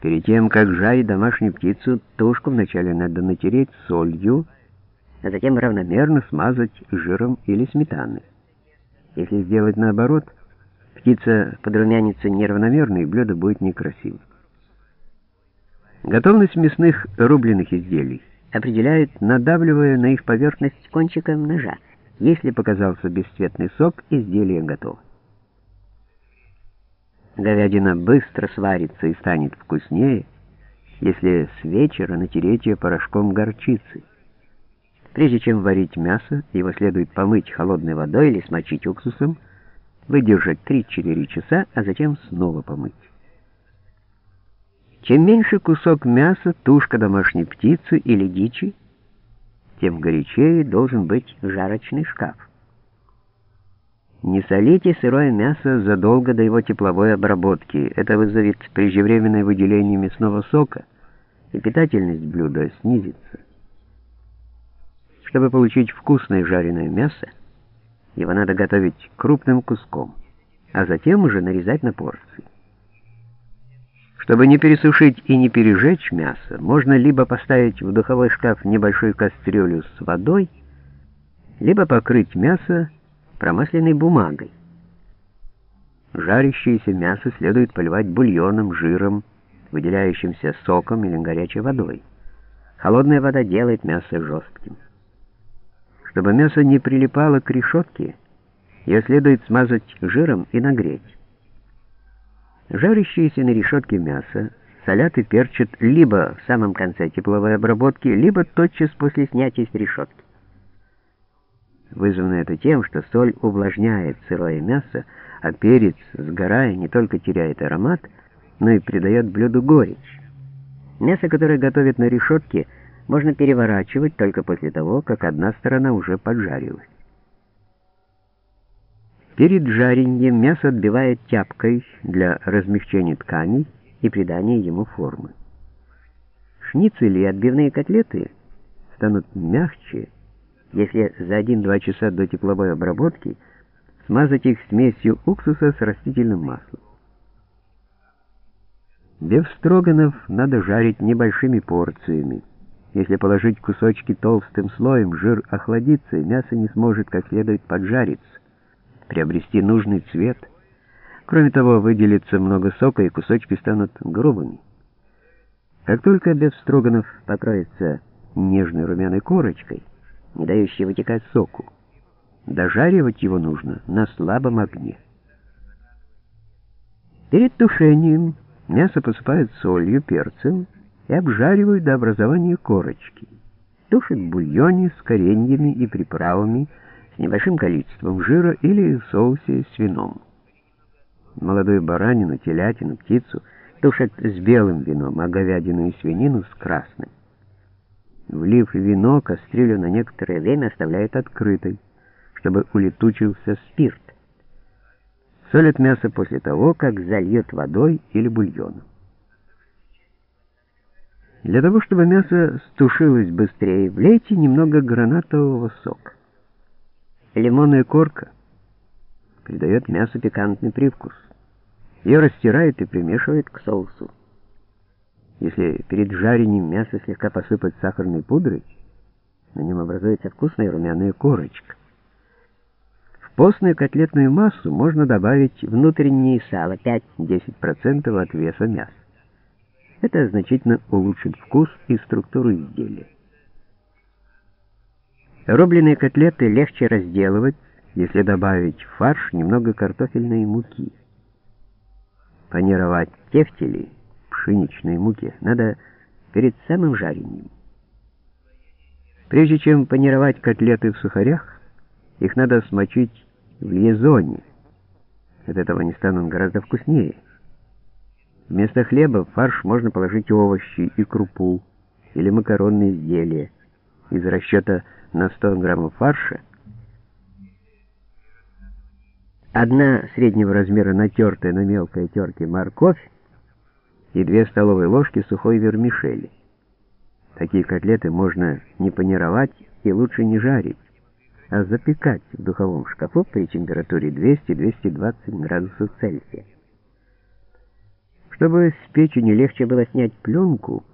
Перед тем, как жарить домашнюю птицу, тушку вначале надо натереть солью, а затем равномерно смазать жиром или сметаной. Если сделать наоборот, птица подрумянится неравномерно, и блюдо будет некрасивым. Готовность мясных рубленых изделий определяет, надавливая на их поверхность кончиком ножа. Если показался бесцветный сок, изделие готово. Говядина быстро сварится и станет вкуснее, если с вечера натереть ее порошком горчицы. Прежде чем варить мясо, его следует помыть холодной водой или смочить уксусом, выдержать 3-4 часа, а затем снова помыть. Чем меньше кусок мяса, тушка домашней птицы или дичи, тем горячее должен быть жарочный шкаф. Не солите сырое мясо задолго до его тепловой обработки. Это вызовет преждевременное выделение мясного сока, и питательность блюда снизится. Чтобы получить вкусное жареное мясо, его надо готовить крупным куском, а затем уже нарезать на порции. Чтобы не пересушить и не пережечь мясо, можно либо поставить в духовой шкаф небольшую кастрюлю с водой, либо покрыть мясо промасленной бумагой. Жарящееся мясо следует поливать бульоном, жиром, выделяющимся соком или горячей водой. Холодная вода делает мясо жестким. Чтобы мясо не прилипало к решетке, ее следует смазать жиром и нагреть. Жарящееся на решетке мясо солят и перчат либо в самом конце тепловой обработки, либо тотчас после снятия с решетки. Вызвано это тем, что соль увлажняет сырое мясо, а перец, сгорая, не только теряет аромат, но и придает блюду горечь. Мясо, которое готовят на решетке, можно переворачивать только после того, как одна сторона уже поджарилась. Перед жареньем мясо отбивает тяпкой для размягчения тканей и придания ему формы. Шницели и отбивные котлеты станут мягче, если за 1-2 часа до тепловой обработки смазать их смесью уксуса с растительным маслом. Бефстроганов надо жарить небольшими порциями. Если положить кусочки толстым слоем, жир охладится, и мясо не сможет как следует поджариться, приобрести нужный цвет. Кроме того, выделится много сока, и кусочки станут грубыми. Как только бефстроганов покроется нежной румяной корочкой, не дающий вытекать соку. Дожаривать его нужно на слабом огне. Перед тушением мясо посыпают солью, перцем и обжаривают до образования корочки. Тушат в бульоне с кореньями и приправами, с небольшим количеством жира или в соусе с вином. Молодую баранину, телятину, птицу тушат с белым вином, а говядину и свинину с красным. Влив вино, кастрюлю на некоторое время оставляют открытой, чтобы улетучился спирт. Солят мясо после того, как зальет водой или бульоном. Для того, чтобы мясо стушилось быстрее, влейте немного гранатового сока. Лимонная корка придает мясу пикантный привкус. Ее растирают и примешивают к соусу. Если перед жарением мясо слегка посыпать сахарной пудрой, на нем образуется вкусная румяная корочка. В постную котлетную массу можно добавить внутреннее сало 5-10% от веса мяса. Это значительно улучшит вкус и структуру изделия. Рубленые котлеты легче разделывать, если добавить в фарш немного картофельной муки. Панировать тефтели пшеничной муке надо перед самым жарением. Прежде чем панировать котлеты в сухарях, их надо смочить в лизоне. От этого они станут гораздо вкуснее. Вместо хлеба в фарш можно положить овощи и крупу или макаронные изделия. Из расчета на 100 граммов фарша одна среднего размера натертая на мелкой терке морковь и 2 столовые ложки сухой вермишели. Такие котлеты можно не панировать и лучше не жарить, а запекать в духовом шкафу при температуре 200-220 градусов Цельсия. Чтобы с печени легче было снять пленку,